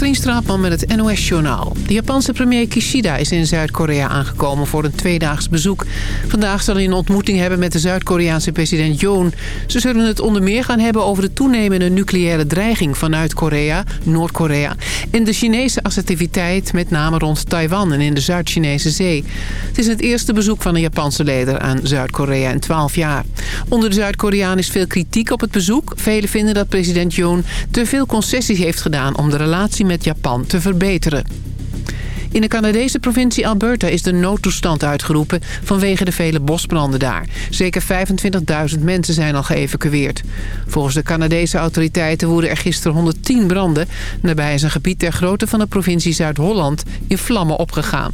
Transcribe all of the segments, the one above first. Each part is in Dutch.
Katrien Straatman met het NOS-journaal. De Japanse premier Kishida is in Zuid-Korea aangekomen voor een tweedaags bezoek. Vandaag zal hij een ontmoeting hebben met de Zuid-Koreaanse president Yoon. Ze zullen het onder meer gaan hebben over de toenemende nucleaire dreiging vanuit Korea, Noord-Korea... en de Chinese assertiviteit met name rond Taiwan en in de Zuid-Chinese zee. Het is het eerste bezoek van een Japanse leider aan Zuid-Korea in 12 jaar. Onder de Zuid-Koreaan is veel kritiek op het bezoek. Velen vinden dat president Yoon te veel concessies heeft gedaan om de relatie met Japan te verbeteren. In de Canadese provincie Alberta is de noodtoestand uitgeroepen vanwege de vele bosbranden daar. Zeker 25.000 mensen zijn al geëvacueerd. Volgens de Canadese autoriteiten woeden er gisteren 110 branden. Daarbij is een gebied ter grootte van de provincie Zuid-Holland in vlammen opgegaan.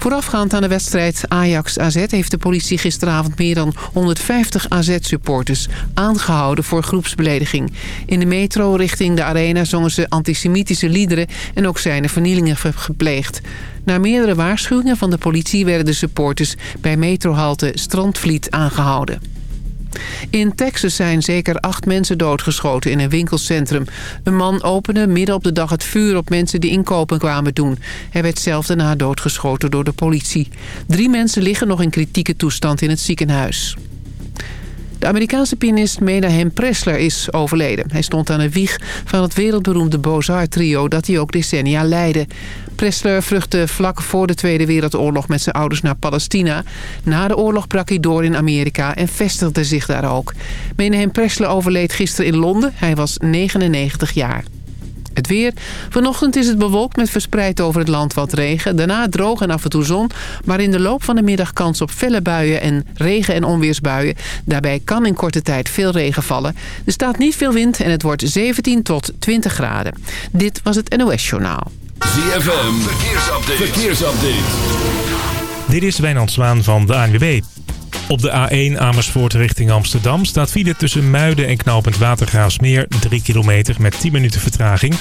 Voorafgaand aan de wedstrijd Ajax-AZ heeft de politie gisteravond meer dan 150 AZ-supporters aangehouden voor groepsbelediging. In de metro richting de arena zongen ze antisemitische liederen en ook zijn er vernielingen gepleegd. Na meerdere waarschuwingen van de politie werden de supporters bij metrohalte Strandvliet aangehouden. In Texas zijn zeker acht mensen doodgeschoten in een winkelcentrum. Een man opende midden op de dag het vuur op mensen die inkopen kwamen doen. Hij werd zelf daarna doodgeschoten door de politie. Drie mensen liggen nog in kritieke toestand in het ziekenhuis. De Amerikaanse pianist Menahem Pressler is overleden. Hij stond aan de wieg van het wereldberoemde Beaux-Arts-trio dat hij ook decennia leidde. Pressler vluchtte vlak voor de Tweede Wereldoorlog met zijn ouders naar Palestina. Na de oorlog brak hij door in Amerika en vestigde zich daar ook. Menahem Pressler overleed gisteren in Londen. Hij was 99 jaar. Het weer. Vanochtend is het bewolkt met verspreid over het land wat regen. Daarna droog en af en toe zon. Maar in de loop van de middag kans op felle buien en regen- en onweersbuien. Daarbij kan in korte tijd veel regen vallen. Er staat niet veel wind en het wordt 17 tot 20 graden. Dit was het NOS Journaal. ZFM. Verkeersupdate. Verkeersupdate. Dit is Wijnand Zwaan van de ANWB. Op de A1 Amersfoort richting Amsterdam staat file tussen Muiden en knooppunt Watergraafsmeer 3 kilometer met 10 minuten vertraging.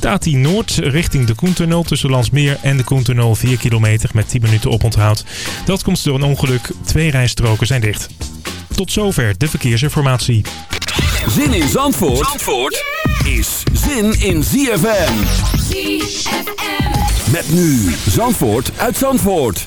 De A10 Noord richting de Koentunnel tussen Landsmeer en de Koentunnel 4 kilometer met 10 minuten oponthoud. Dat komt door een ongeluk. Twee rijstroken zijn dicht. Tot zover de verkeersinformatie. Zin in Zandvoort, Zandvoort is zin in ZFM. ZFM. Met nu Zandvoort uit Zandvoort.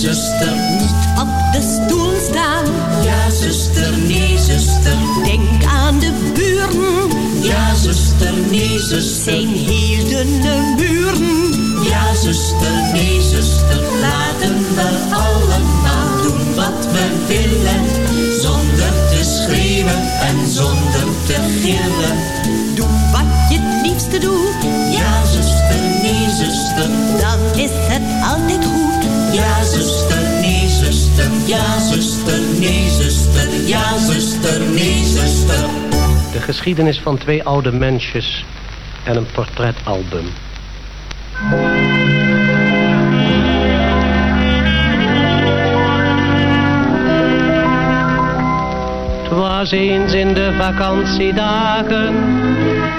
zuster. Niet op de stoel staan. Ja, zuster, nee, zuster. Denk aan de buren. Ja, zuster, nee, zuster. Zijn dunne buren. Ja, zuster, nee, zuster. Laten we allemaal doen wat we willen. Zonder te schreeuwen en zonder te gillen. Doe wat je liefste doet. Ja, zuster, nee, zuster. Dan is het altijd goed. Ja, zuster, nee, zuster. Ja, zuster, nee, zuster. Ja, zuster, nee, zuster. De geschiedenis van twee oude mensjes en een portretalbum. Was eens in de vakantiedagen,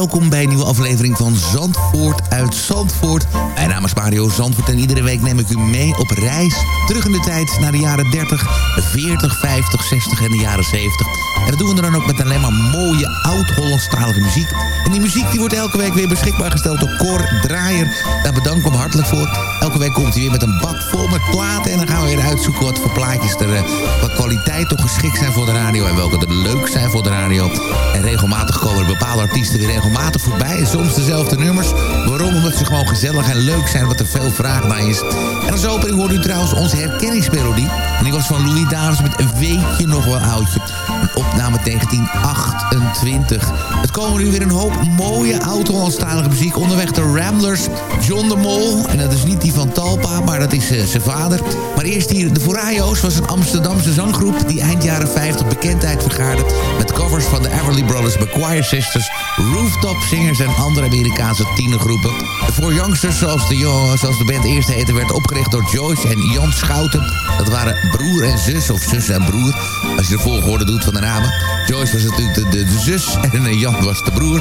welkom bij een nieuwe aflevering van Zandvoort uit Zandvoort. Mijn naam is Mario Zandvoort en iedere week neem ik u mee op reis. Terug in de tijd naar de jaren 30, 40, 50, 60 en de jaren 70. En dat doen we dan ook met alleen maar mooie oud-Hollandstalige muziek. En die muziek die wordt elke week weer beschikbaar gesteld door Cor Draaier. Daar bedank ik hem hartelijk voor. Elke week komt hij weer met een bak vol met platen. En dan gaan we weer uitzoeken wat voor plaatjes er wat kwaliteit toch geschikt zijn voor de radio. En welke er leuk zijn voor de radio. En regelmatig komen er bepaalde artiesten weer regelmatig voorbij. En soms dezelfde nummers. Waarom? Omdat ze gewoon gezellig en leuk zijn. Wat er veel vraag naar is. En als opening hoort u trouwens onze herkenningsmelodie. En die was van Louis Davis met een weetje nog wel oudje. Een opname 1928. Het komen nu weer een hoop mooie oud-Hollandstalige muziek. Onderweg de Ramblers, John de Mol. En dat is niet die van Talpa, maar dat is uh, zijn vader. Maar eerst hier de Foraio's was een Amsterdamse zanggroep... die eind jaren 50 bekendheid vergaarde... met covers van de Everly Brothers, McQuire Sisters... Rooftop Singers en andere Amerikaanse tienergroepen. Four Youngsters, zoals de, zoals de band eerst heette... werd opgericht door Joyce en Jan Schouten. Dat waren broer en zus, of zus en broer... als je de volgorde doet van de namen. Joyce was natuurlijk de, de, zus en Jan was de broer.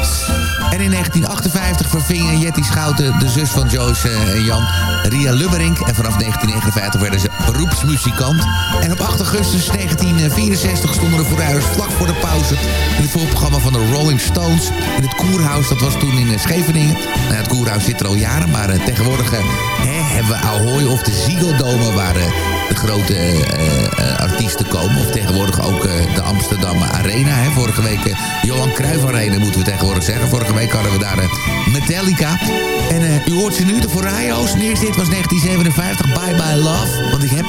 En in 1958 vervingen Jetty Schouten, de zus van Joyce en Jan, Ria Lubberink. En vanaf 1959 werden ze beroepsmuzikant. En op 8 augustus 1964 stonden de vooruiters vlak voor de pauze... in het voorprogramma van de Rolling Stones in het Koerhuis. Dat was toen in Scheveningen. Nou, het Koerhuis zit er al jaren, maar tegenwoordig hebben we Ahoy of de Ziegeldome... waar uh, de grote artiesten komen. Of tegenwoordig ook de Amsterdam Arena. Hè. Vorige week Johan Cruijff Arena moeten we tegenwoordig zeggen. Vorige week hadden we daar Metallica. En u hoort ze nu, de eerste hit was 1957, Bye Bye Love. Want ik heb,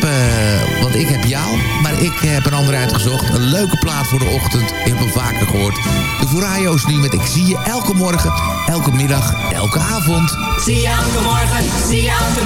want ik heb jou, maar ik heb een andere uitgezocht. Een leuke plaat voor de ochtend. Ik heb hem vaker gehoord. De Forraio's nu met Ik zie je elke morgen, elke middag, elke avond. Zie je elke morgen, zie je elke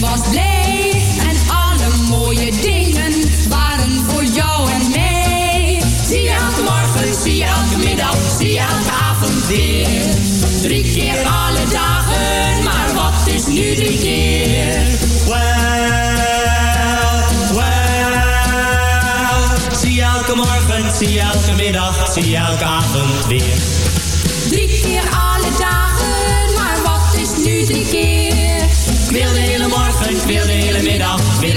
was blij en alle mooie dingen waren voor jou en mij. Zie elke morgen, zie elke middag, zie elke avond weer. Drie keer alle dagen, maar wat is nu drie keer? Wel, wel, Zie elke morgen, zie elke middag, zie elke avond weer.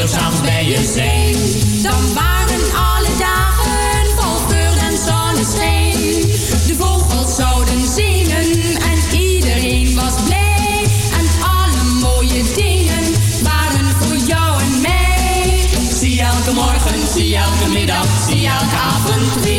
s'avonds bij je zee, Dan waren alle dagen vol geur en zonneschijn. De vogels zouden zingen en iedereen was blij. En alle mooie dingen waren voor jou en mij. Zie elke morgen, zie elke middag, zie elke avond weer.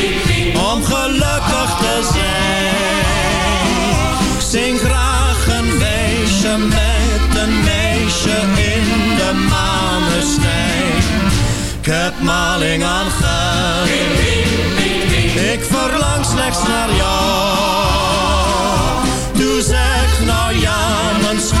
Om gelukkig te zijn Ik zing graag een weesje met een meisje in de maneschijn ik heb maling aan geld. Ik verlang slechts naar jou. Doe zeg nou ja, mijn schat,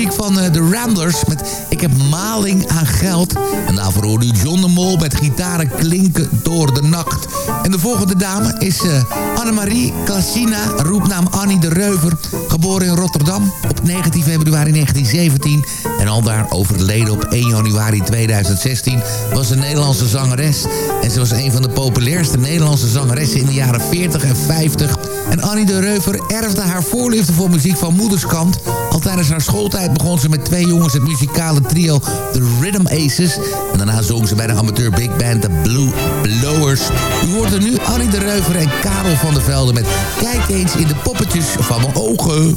Muziek van eh, de Ramblers met Ik heb maling aan geld. En daarvoor hoorde u John de Mol met gitaren klinken door de nacht. En de volgende dame is eh, Annemarie Klassina, roepnaam Annie de Reuver. Geboren in Rotterdam op 19 februari 1917. En al daar overleden op 1 januari 2016 was een Nederlandse zangeres. En ze was een van de populairste Nederlandse zangeressen in de jaren 40 en 50. En Annie de Reuver erfde haar voorliefde voor muziek van moederskant. Tijdens haar schooltijd begon ze met twee jongens het muzikale trio The Rhythm Aces. En daarna zong ze bij de amateur big band The Blue Blowers. U hoort er nu Annie de Reuver en Karel van der Velde met Kijk eens in de poppetjes van mijn ogen.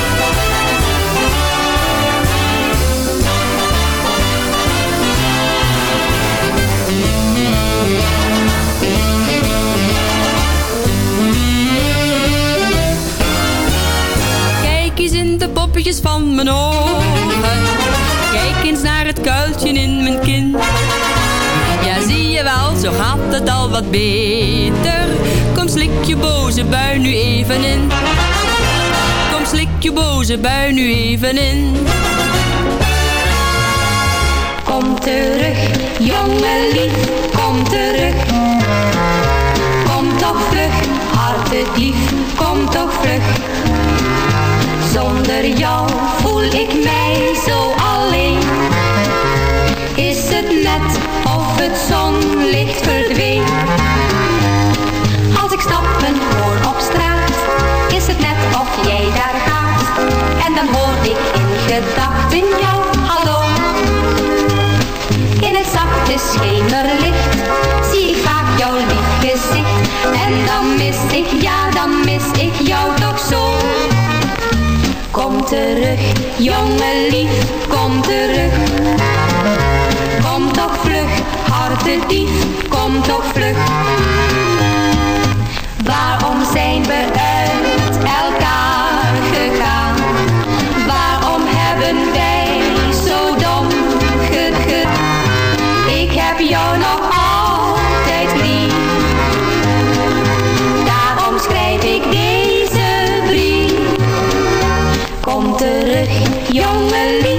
Van mijn ogen. Kijk eens naar het kuiltje in mijn kin. Ja, zie je wel, zo gaat het al wat beter. Kom, slik je boze bui nu even in. Kom, slik je boze bui nu even in. Kom terug, jongen lief, kom terug. Kom toch vlug, lief, kom toch vlug. Zonder jou voel ik mij zo alleen. Is het net of het zonlicht verdween? Als ik stappen hoor op straat, is het net of jij daar gaat. En dan hoor ik in gedachten jou, hallo. In het zachte schemerlicht zie ik vaak jouw lief gezicht. En dan mis ik, ja dan mis ik jou toch zo. Kom terug, jongen lief, kom terug. Kom toch vlug, hartedief, kom toch vlug. Waarom zijn we uit elkaar gegaan? Waarom hebben wij zo dom gegaan? Ik heb jou nog jongen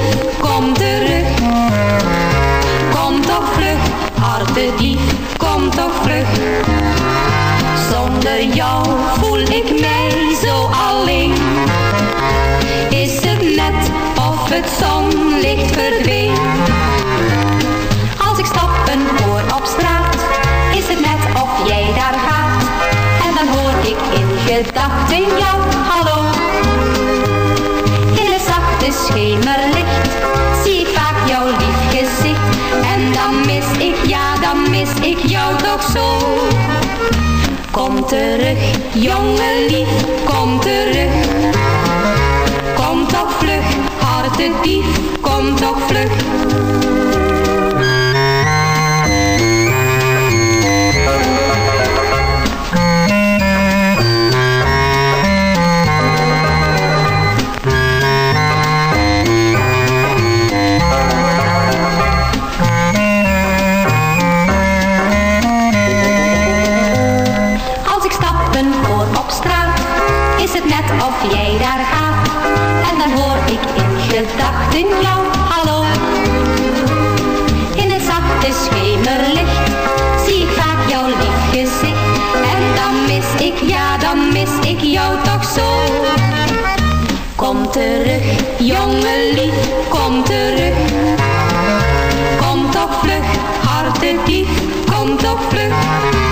jongen lief, ik jou toch zo. Kom terug, jongen lief, kom terug. Kom toch vlug, hartedief, kom toch vlug.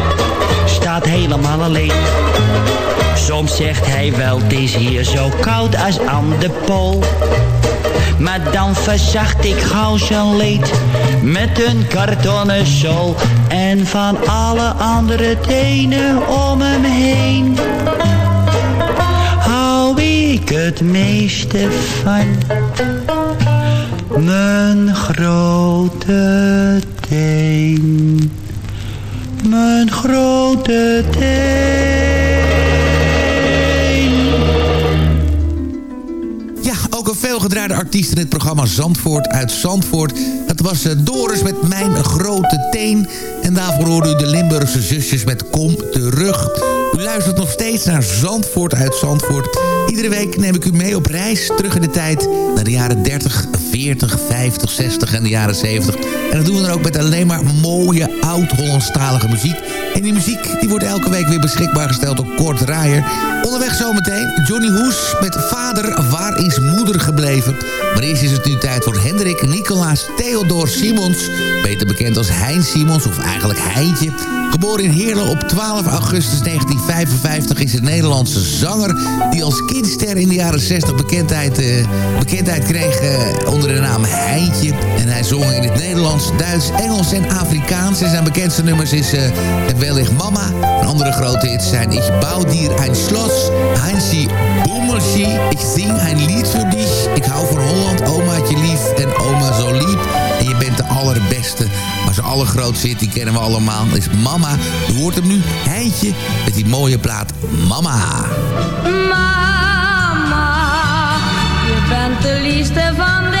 staat helemaal alleen. Soms zegt hij wel, het is hier zo koud als aan de pool. Maar dan verzacht ik gauw zijn leed met een kartonnen zool. En van alle andere tenen om hem heen hou ik het meeste van. Mijn grote teen. Mijn grote teen. Ja, ook een veelgedraaide artiest in het programma Zandvoort uit Zandvoort. Dat was eh, Doris met Mijn Grote Teen. En daarvoor hoorde u de Limburgse zusjes met Kom Terug. U luistert nog steeds naar Zandvoort uit Zandvoort. Iedere week neem ik u mee op reis terug in de tijd... naar de jaren 30, 40, 50, 60 en de jaren 70. En dat doen we dan ook met alleen maar mooie oud-Hollandstalige muziek. En die muziek die wordt elke week weer beschikbaar gesteld door Kort Draaier. Onderweg zometeen Johnny Hoes met Vader, waar is moeder gebleven? Maar eerst is het nu tijd voor Hendrik Nicolaas Theodor Simons. Beter bekend als Hein Simons, of eigenlijk Heintje. Geboren in Heerlen op 12 augustus 1955 is een Nederlandse zanger... die als kindster in de jaren 60 bekendheid, uh, bekendheid kreeg uh, onder de naam Heintje. En hij zong in het Nederlands, Duits, Engels en Afrikaans. En zijn bekendste nummers is uh, Wellicht Mama. En andere grote hits zijn Ich bouw dir ein Schloss, Heinzie Boemelsie, Ik zing een lied voor dich, Ik hou van Holland, Omaatje lief en Oma zo lief. En je bent de allerbeste. Maar zijn allergrootste hit, die kennen we allemaal, is Mama. U hoort hem nu, Heintje, met die mooie plaat Mama. Mama, je bent de liefste van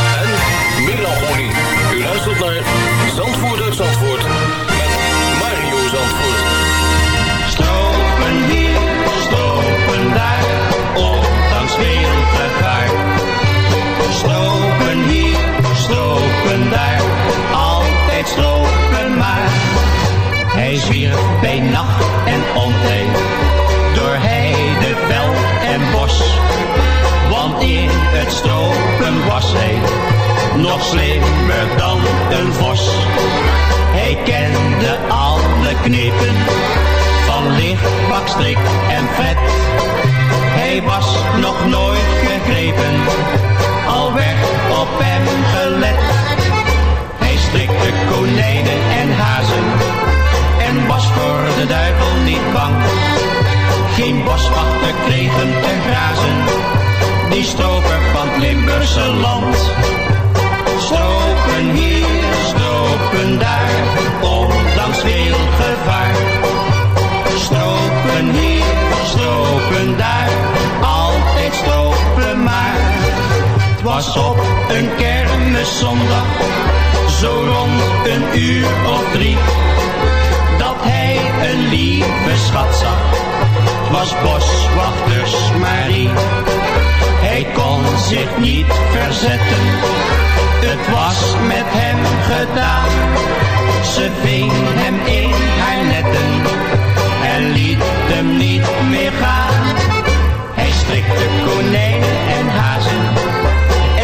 hij, nog slimmer dan een vos. Hij kende alle knepen van licht, bakstrik en vet. Hij was nog nooit gegrepen, al werd op hem gelet. Hij strikte konijnen en hazen en was voor de duivel niet bang. Geen boswachter kreeg hem te grazen, die stroper van het Limburgse land. Stropen hier, stropen daar, ondanks veel gevaar. Stropen hier, stropen daar, altijd stropen maar. Het was op een kermiszondag, zo rond een uur of drie, dat hij een lieve schat zag. Het was boswachters Marie. Hij kon zich niet verzetten, het was met hem gedaan. Ze ving hem in haar netten en liet hem niet meer gaan. Hij strikte konijnen en hazen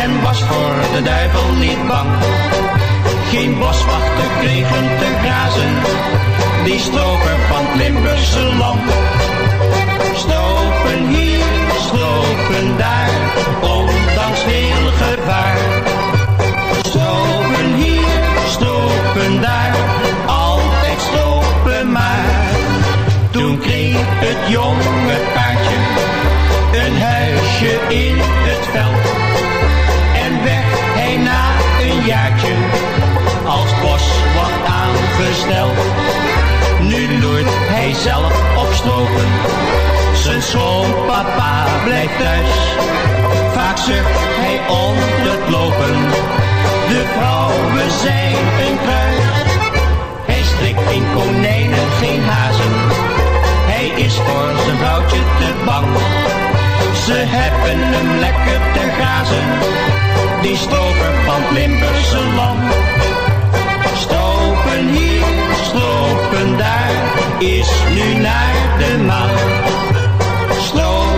en was voor de duivel niet bang. Geen boswachter kreeg hem te grazen, die stroper van het Limburgse land. Stropen hier, lopen daar, ondanks heel gevaar. Stopen hier, stopen daar, altijd stopen maar. Toen kreeg het jonge paardje een huisje in het veld. En weg hij na een jaartje als boswacht aangesteld. Nu loert hij zelf op zijn zijn schoonpapa blijft thuis, vaak zucht hij onder het lopen. De vrouwen zijn een kruis, hij strikt in konijnen geen hazen. Hij is voor zijn vrouwtje te bang, ze hebben hem lekker te grazen. Die stroper van Limburgse land. Stropen hier, stropen daar, is nu naar de maan.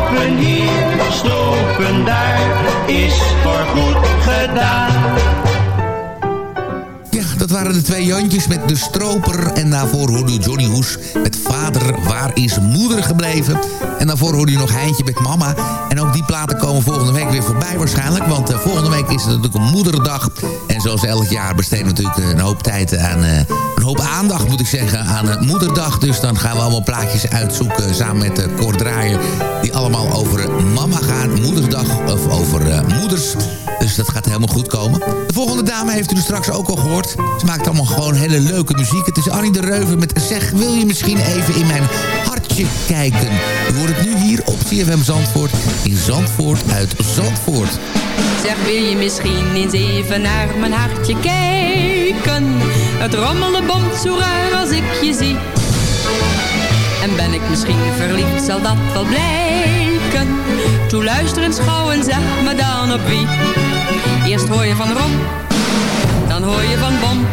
Stropen hier, stropen daar, is voorgoed gedaan. Ja, dat waren de twee Jantjes met de stroper. En daarvoor hoorde u Johnny Hoes met Waar is moeder gebleven? En daarvoor hoorde u nog Heintje met Mama. En ook die platen komen volgende week weer voorbij waarschijnlijk. Want uh, volgende week is het natuurlijk een moederdag. En zoals elk jaar besteden we natuurlijk een hoop tijd aan... Uh, een hoop aandacht moet ik zeggen aan moederdag. Dus dan gaan we allemaal plaatjes uitzoeken samen met uh, Cor Draaier. Die allemaal over mama gaan. Moederdag of over moeders. Dus dat gaat helemaal goed komen. De volgende dame heeft u er straks ook al gehoord. Ze maakt allemaal gewoon hele leuke muziek. Het is Annie de Reuven met Zeg, wil je misschien even in mijn hartje kijken? U hoort het nu hier op CFM Zandvoort. In Zandvoort uit Zandvoort. Zeg, wil je misschien eens even naar mijn hartje kijken? Het rommelde bomt zo raar als ik je zie. En ben ik misschien verliefd, zal dat wel blijken. Toe luister eens gauw en zeg me dan op wie. Eerst hoor je van Rom, dan hoor je van Bom.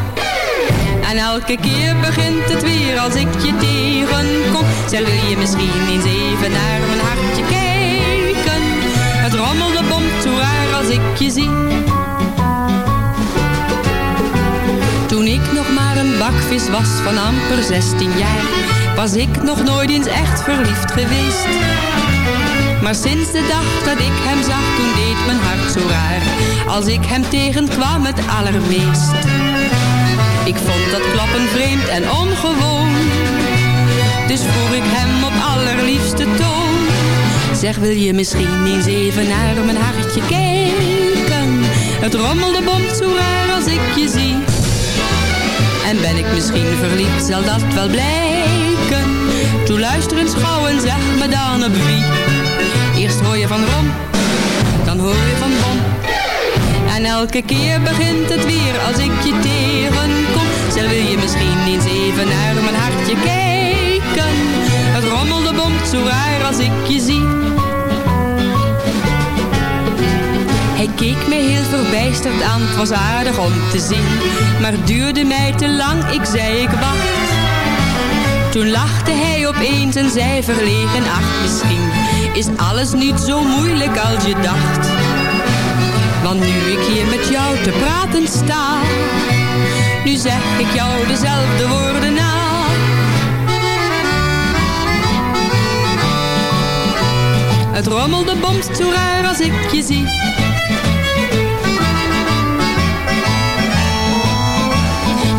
En elke keer begint het weer als ik je tegenkom. Zeg, wil je misschien eens even naar mijn hartje kijken? Het rommelde bomt zo raar als ik je zie. Toen ik nog maar een bakvis was van amper 16 jaar, was ik nog nooit eens echt verliefd geweest. Maar sinds de dag dat ik hem zag, toen deed mijn hart zo raar, als ik hem tegenkwam het allermeest. Ik vond dat klappen vreemd en ongewoon, dus vroeg ik hem op allerliefste toon. Zeg, wil je misschien eens even naar mijn hartje kijken? Het rommelde bomt zo raar als ik je zie. En ben ik misschien verliefd, zal dat wel blijken. Toe luister eens gauw en zeg me dan op wie. Eerst hoor je van Rom, dan hoor je van Bom. En elke keer begint het weer als ik je tegenkom. Zeg, wil je misschien eens even naar mijn hartje kijken? Het rommelde bomt zo raar als ik je zie. Hij keek mij heel verbijsterd aan, het was aardig om te zien. Maar duurde mij te lang, ik zei ik wacht. Toen lachte hij opeens en zei verlegen, ach misschien is alles niet zo moeilijk als je dacht. Want nu ik hier met jou te praten sta, nu zeg ik jou dezelfde woorden na. Het rommelde bomt zo raar als ik je zie.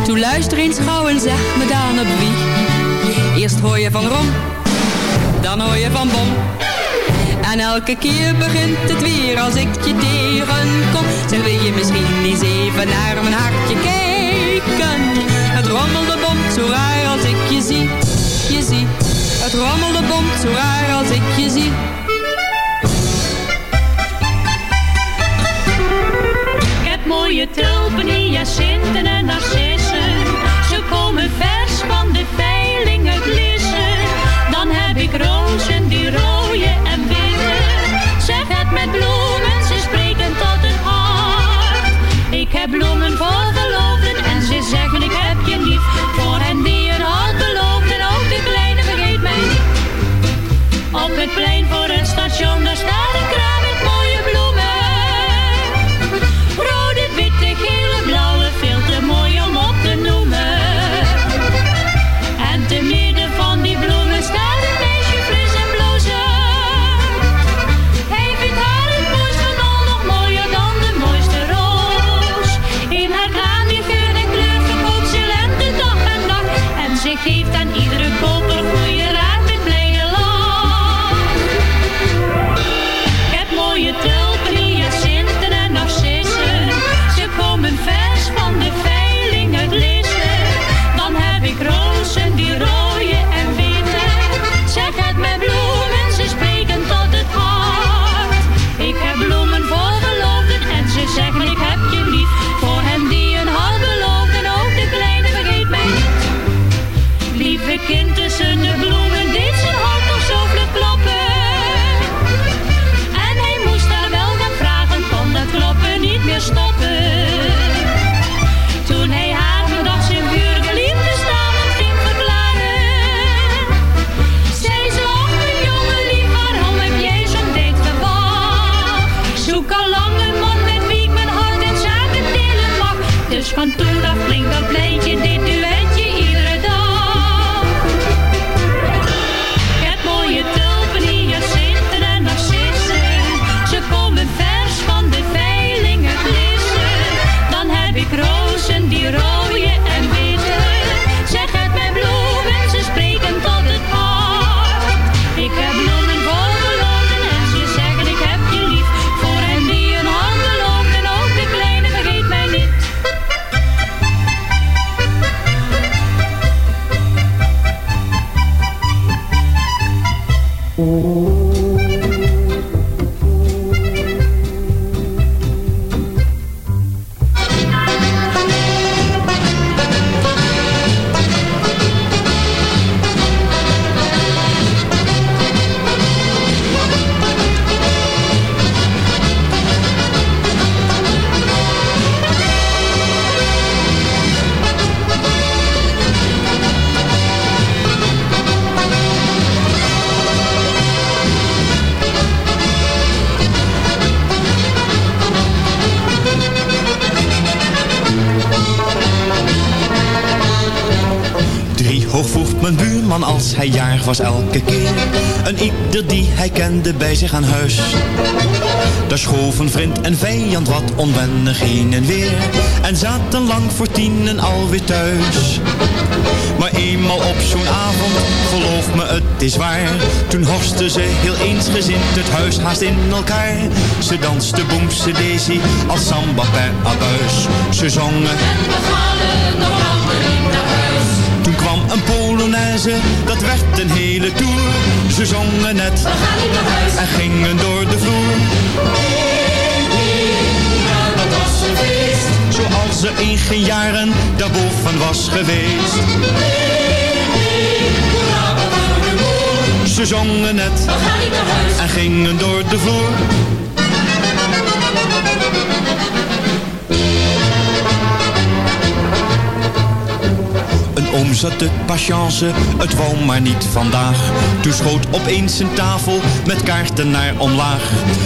Toe luister eens gauw en zeg me dan op wie. Eerst hoor je van Rom, dan hoor je van Bom. En elke keer begint het weer als ik je tegenkom. Zeg, wil je misschien eens even naar mijn hartje kijken? Het rommelde bomt zo raar als ik je zie, je zie. Het rommelde bomt zo raar als ik je zie. Ik heb mooie tulpen, hyacinten en narcissen. Ze komen vers van de veiling als hij jarig was elke keer. Een ieder die hij kende bij zich aan huis. Daar schoven vriend en vijand wat onwennig heen en weer. En zaten lang voor tienen alweer thuis. Maar eenmaal op zo'n avond, geloof me het is waar. Toen horsten ze heel eensgezind het huis haast in elkaar. Ze danste boemse daisy als samba per abuis. Ze zongen En we gaan er nog langer niet naar huis. toen kwam een Dat werd een hele tour. Ze zongen net We gaan niet naar huis. en gingen door de vloer. Dat was een feest. Zoals er in geen jaren daarboven was geweest. Ze zongen net We gaan niet naar huis. en gingen door de vloer. De patience, het wou maar niet vandaag. Toen schoot opeens een tafel met kaarten naar omlaag.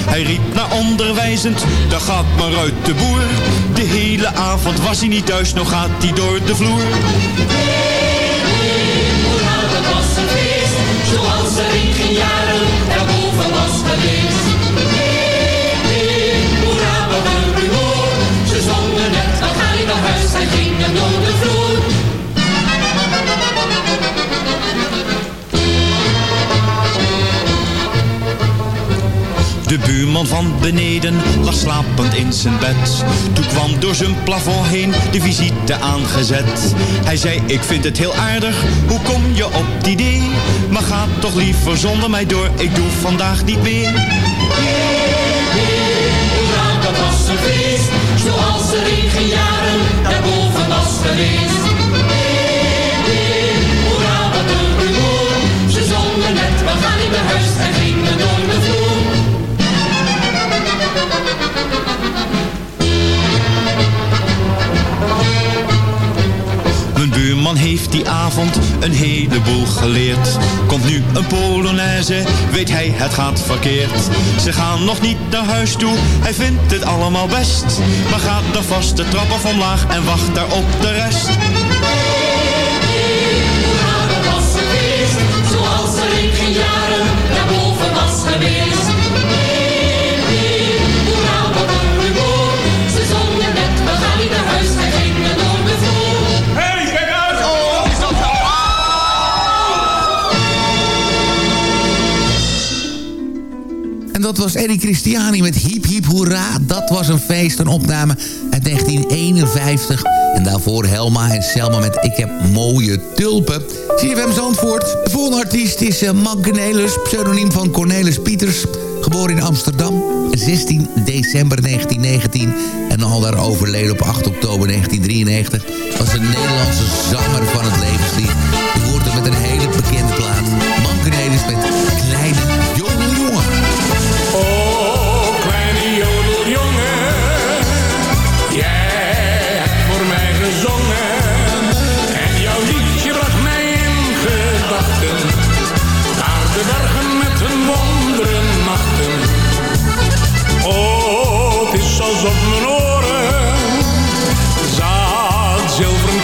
Hij riep naar onderwijzend, daar gaat maar uit de boer. De hele avond was hij niet thuis, nog gaat hij door de vloer. Zoals er in geen jaren daarboven was geweest. Hoera, wat een rumoer. Ze zongen net, we gaan niet naar huis. En gingen door de vloer. De buurman van beneden lag slapend in zijn bed. Toen kwam door zijn plafond heen de visite aangezet. Hij zei, ik vind het heel aardig, hoe kom je op het idee? Maar ga toch liever zonder mij door, ik doe vandaag niet meer. Dat was een feest. Zoals er in geen jaren daarboven was geweest. Buurman heeft die avond een heleboel geleerd. Komt nu een Polonaise, weet hij het gaat verkeerd. Ze gaan nog niet naar huis toe, hij vindt het allemaal best. Maar gaat dan vast de trap af omlaag en wacht daar op de rest. En dat was Eddie Christiani met Hiep Hiep Hoera. Dat was een feest, een opname uit 1951. En daarvoor Helma en Selma met Ik heb mooie tulpen. CFM Zandvoort. De volgende artiest is uh, Mark Cornelis, pseudoniem van Cornelis Pieters. Geboren in Amsterdam, 16 december 1919. En al daar overleden op 8 oktober 1993. Was een Nederlandse zanger van het levenslied. Hoort hem met een hele Naar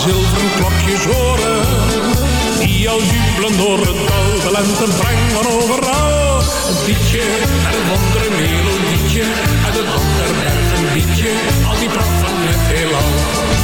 Zilveren klokjes horen. Die al jubelen door het dal, de lente brengen overal. Het liedje, het wondere melodietje, uit het land der bergen liedje, al die pracht van het heelal.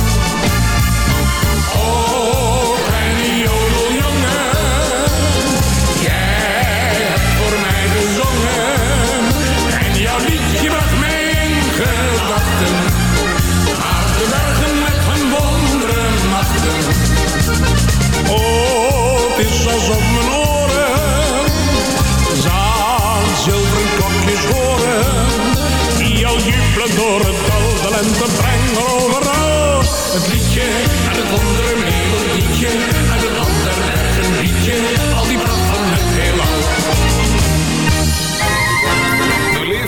Is alsof mijn oren zaan zilveren klokjes horen. Die al jubelen door het dal, de lente brengen overal. Het liedje en het wondere melodietje, en het ander bergen liedje,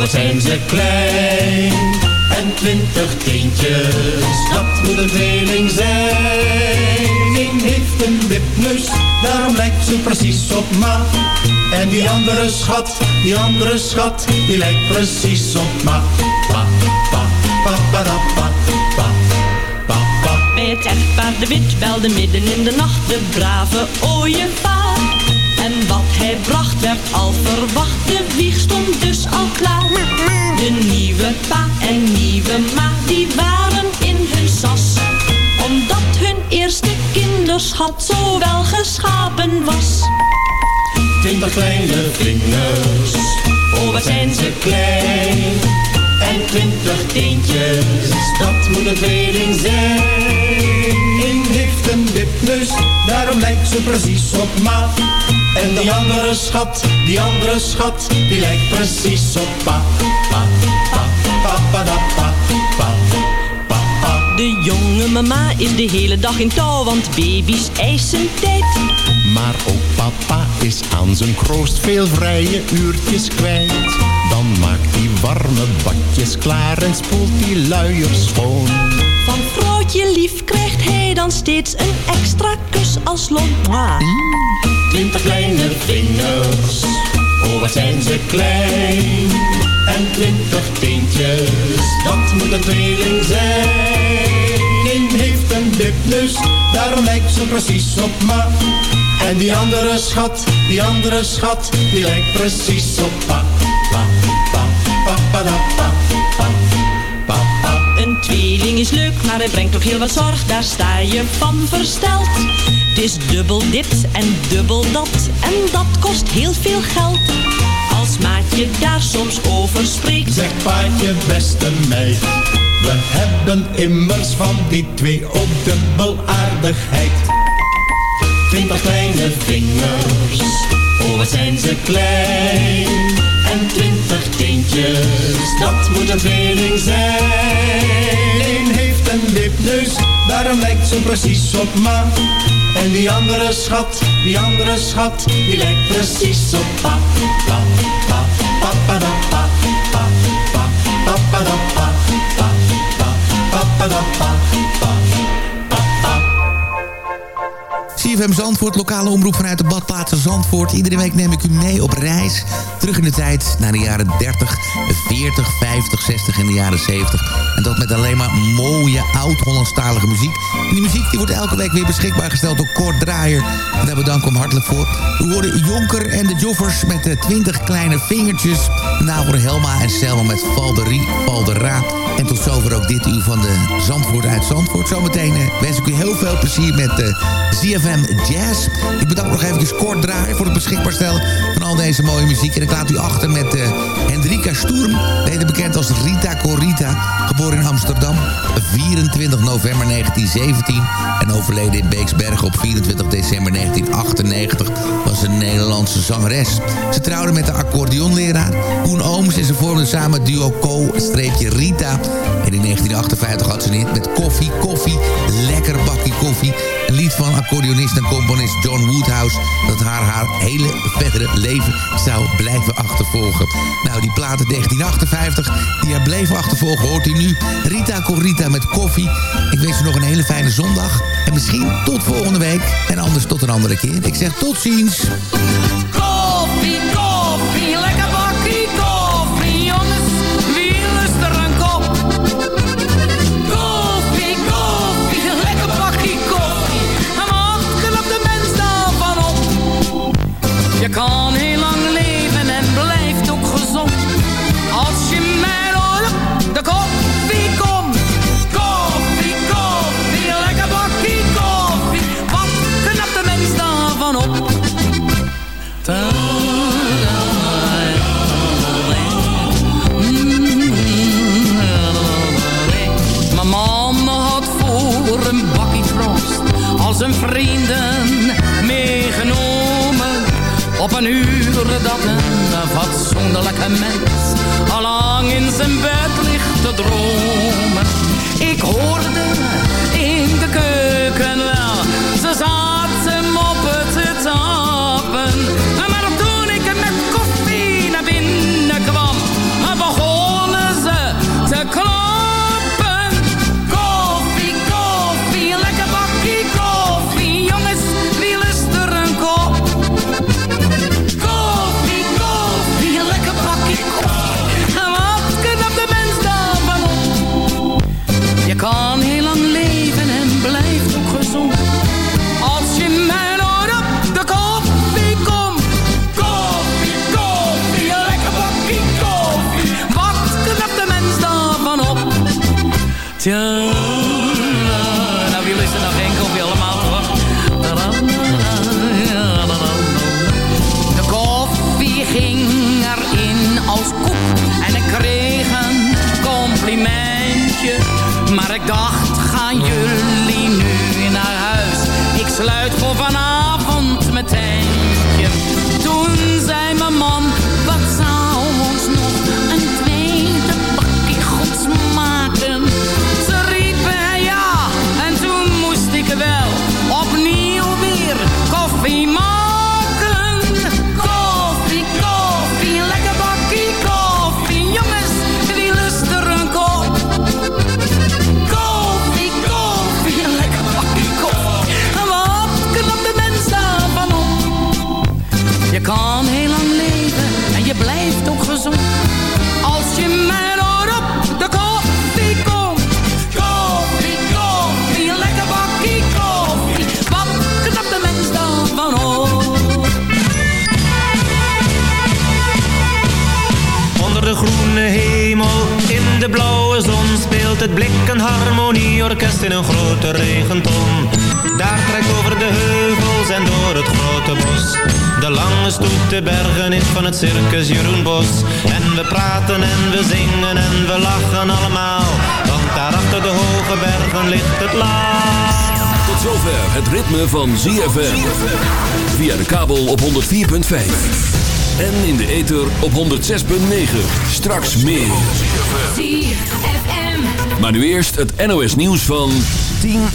Wat zijn ze klein. En twintig tientjes, dat moet een tweeling zijn. Eén heeft een wipneus, daarom lijkt ze precies op ma. En die andere schat, die andere schat, die lijkt precies op ma. Pa, pa, pa, pa, da, pa, pa, pa, pa. Bij het echtpaar de wit belde midden in de nacht de brave ooievaar. Hij bracht werd al verwacht, de wieg stond dus al klaar. De nieuwe pa en nieuwe ma, die waren in hun sas. Omdat hun eerste kinderschat zo wel geschapen was. Twintig kleine vingers, oh wat zijn ze klein. En twintig teentjes, dat moet een tweeling zijn. Eén heeft een wipneus, daarom lijkt ze precies op ma. En die andere schat, die andere schat, die lijkt precies op pa. Pa, pa, pa, pa, da, pa, pa, pa, pa. De jonge mama is de hele dag in touw, want baby's eisen tijd. Maar ook papa is aan zijn kroost veel vrije uurtjes kwijt. Dan maakt hij warme badjes klaar en spoelt die luiers schoon. Van vrouwtje lief krijgt hij dan steeds een extra kus als loon. Twintig kleine vingers, oh wat zijn ze klein. En twintig teentjes, dat moet een tweeling zijn. Eén heeft een wipneus, daarom lijkt ze precies op ma. En die andere schat, die andere schat, die lijkt precies op pa, maar brengt ook heel wat zorg, daar sta je van versteld. Het is dubbel dit en dubbel dat, en dat kost heel veel geld. Als maatje daar soms over spreekt, Zeg paatje, beste meid, we hebben immers van die twee ook dubbel aardigheid. Twintig kleine vingers, oh wat zijn ze klein. En twintig teentjes, dat moet een tweeling zijn. Een wipneus, daarom lijkt ze precies op ma. En die andere schat, die andere schat, die lijkt precies op pa. Pa, pa, pa, pa, da, pa, pa, pa, pa, pa, da, pa, pa, pa, pa, pa, da, pa. CFM Zandvoort, lokale omroep vanuit de badplaatsen Zandvoort. Iedere week neem ik u mee op reis. Terug in de tijd naar de jaren 30, 40, 50, 60 en de jaren 70. En dat met alleen maar mooie oud-Hollandstalige muziek. En die muziek die wordt elke week weer beschikbaar gesteld door Kort Draaier. En daar bedank ik hem hartelijk voor. We horen Jonker en de Joffers met de 20 kleine vingertjes. Daarna horen Helma en Selma met Valderie, Valdera. En tot zover ook dit uur van de Zandvoort uit Zandvoort. Zometeen eh, wens ik u heel veel plezier met eh, ZFM Jazz. Ik bedank nog even Kort Draaier voor het beschikbaar stellen van al deze mooie muziek. En ik laat u achter met eh, Hendrika Sturm, beter bekend als Rita Corita. Geboren in Amsterdam, 24 november 1917 en overleden in Beeksbergen op 24 december 1998 was een Nederlandse zangeres. Ze trouwde met de accordeonleraar Koen Ooms en ze vormden samen duo Co-Rita. En in 1958 had ze een hit met Koffie, Koffie, Lekker Een lied van accordeonist en componist John Woodhouse... dat haar haar hele verdere leven zou blijven achtervolgen. Nou, die platen 1958, die haar bleven achtervolgen... hoort u nu Rita Corita met koffie. Ik wens u nog een hele fijne zondag. En misschien tot volgende week. En anders tot een andere keer. Ik zeg tot ziens. Fatsoenlijke mens al lang in zijn bed ligt te dromen. Ik hoorde Maar ik dacht, gaan jullie nu naar huis? Ik sluit voor vanavond blik een harmonieorkest in een grote regenton. Daar trekt over de heuvels en door het grote bos. De lange stoet de bergen in van het circus Jeroen Bos. En we praten en we zingen en we lachen allemaal. Want daar achter de hoge bergen ligt het laag. Tot zover het ritme van ZFM. Via de kabel op 104.5. En in de ether op 106.9. Straks meer. Maar nu eerst het NOS nieuws van 10